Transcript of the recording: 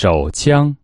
手枪。